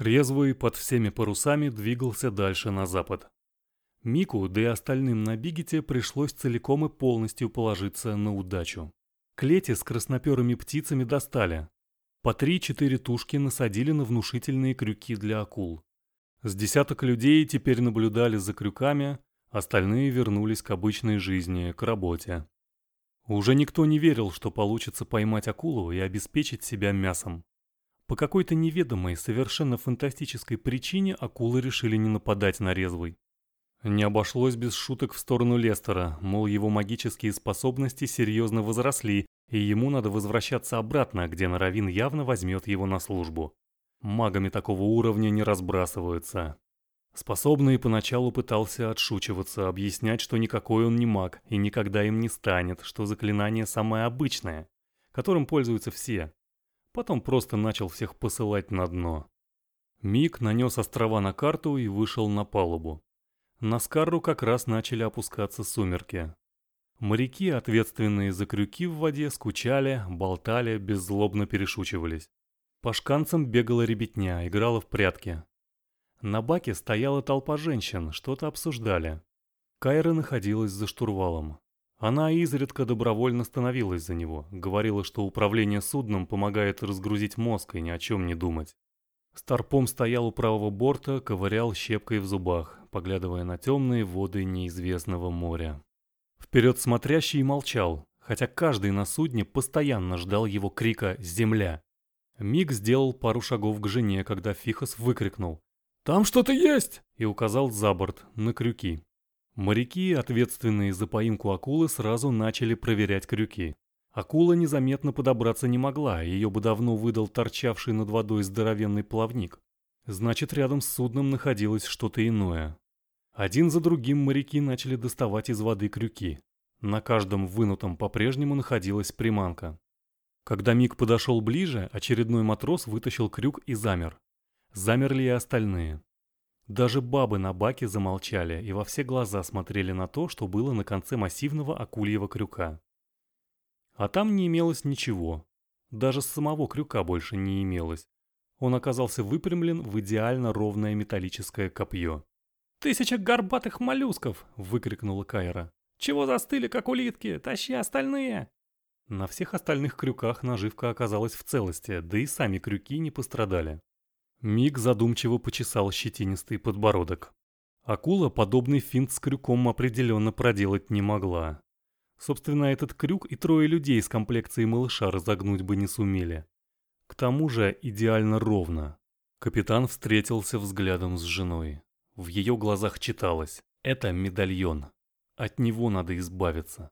Резвый под всеми парусами двигался дальше на запад. Мику, да и остальным на Бигете пришлось целиком и полностью положиться на удачу. Клети с красноперыми птицами достали. По три-четыре тушки насадили на внушительные крюки для акул. С десяток людей теперь наблюдали за крюками, остальные вернулись к обычной жизни, к работе. Уже никто не верил, что получится поймать акулу и обеспечить себя мясом. По какой-то неведомой, совершенно фантастической причине акулы решили не нападать на резвый. Не обошлось без шуток в сторону Лестера, мол, его магические способности серьезно возросли, и ему надо возвращаться обратно, где Наравин явно возьмет его на службу. Магами такого уровня не разбрасываются. Способный поначалу пытался отшучиваться, объяснять, что никакой он не маг и никогда им не станет, что заклинание самое обычное, которым пользуются все. Потом просто начал всех посылать на дно. Миг нанес острова на карту и вышел на палубу. На Скарру как раз начали опускаться сумерки. Моряки, ответственные за крюки в воде, скучали, болтали, беззлобно перешучивались. По шканцам бегала ребятня, играла в прятки. На баке стояла толпа женщин, что-то обсуждали. Кайра находилась за штурвалом. Она изредка добровольно становилась за него, говорила, что управление судном помогает разгрузить мозг и ни о чем не думать. Старпом стоял у правого борта, ковырял щепкой в зубах, поглядывая на темные воды неизвестного моря. Вперед смотрящий молчал, хотя каждый на судне постоянно ждал его крика «Земля!». Миг сделал пару шагов к жене, когда Фихос выкрикнул «Там что-то есть!» и указал за борт, на крюки. Моряки, ответственные за поимку акулы, сразу начали проверять крюки. Акула незаметно подобраться не могла, ее бы давно выдал торчавший над водой здоровенный плавник. Значит, рядом с судном находилось что-то иное. Один за другим моряки начали доставать из воды крюки. На каждом вынутом по-прежнему находилась приманка. Когда Мик подошел ближе, очередной матрос вытащил крюк и замер. Замерли и остальные. Даже бабы на баке замолчали и во все глаза смотрели на то, что было на конце массивного акульего крюка. А там не имелось ничего. Даже самого крюка больше не имелось. Он оказался выпрямлен в идеально ровное металлическое копье. «Тысяча горбатых моллюсков!» — выкрикнула Кайра. «Чего застыли, как улитки? Тащи остальные!» На всех остальных крюках наживка оказалась в целости, да и сами крюки не пострадали. Миг задумчиво почесал щетинистый подбородок. Акула подобный финт с крюком определенно проделать не могла. Собственно, этот крюк и трое людей с комплекцией малыша разогнуть бы не сумели. К тому же идеально ровно. Капитан встретился взглядом с женой. В ее глазах читалось «Это медальон. От него надо избавиться».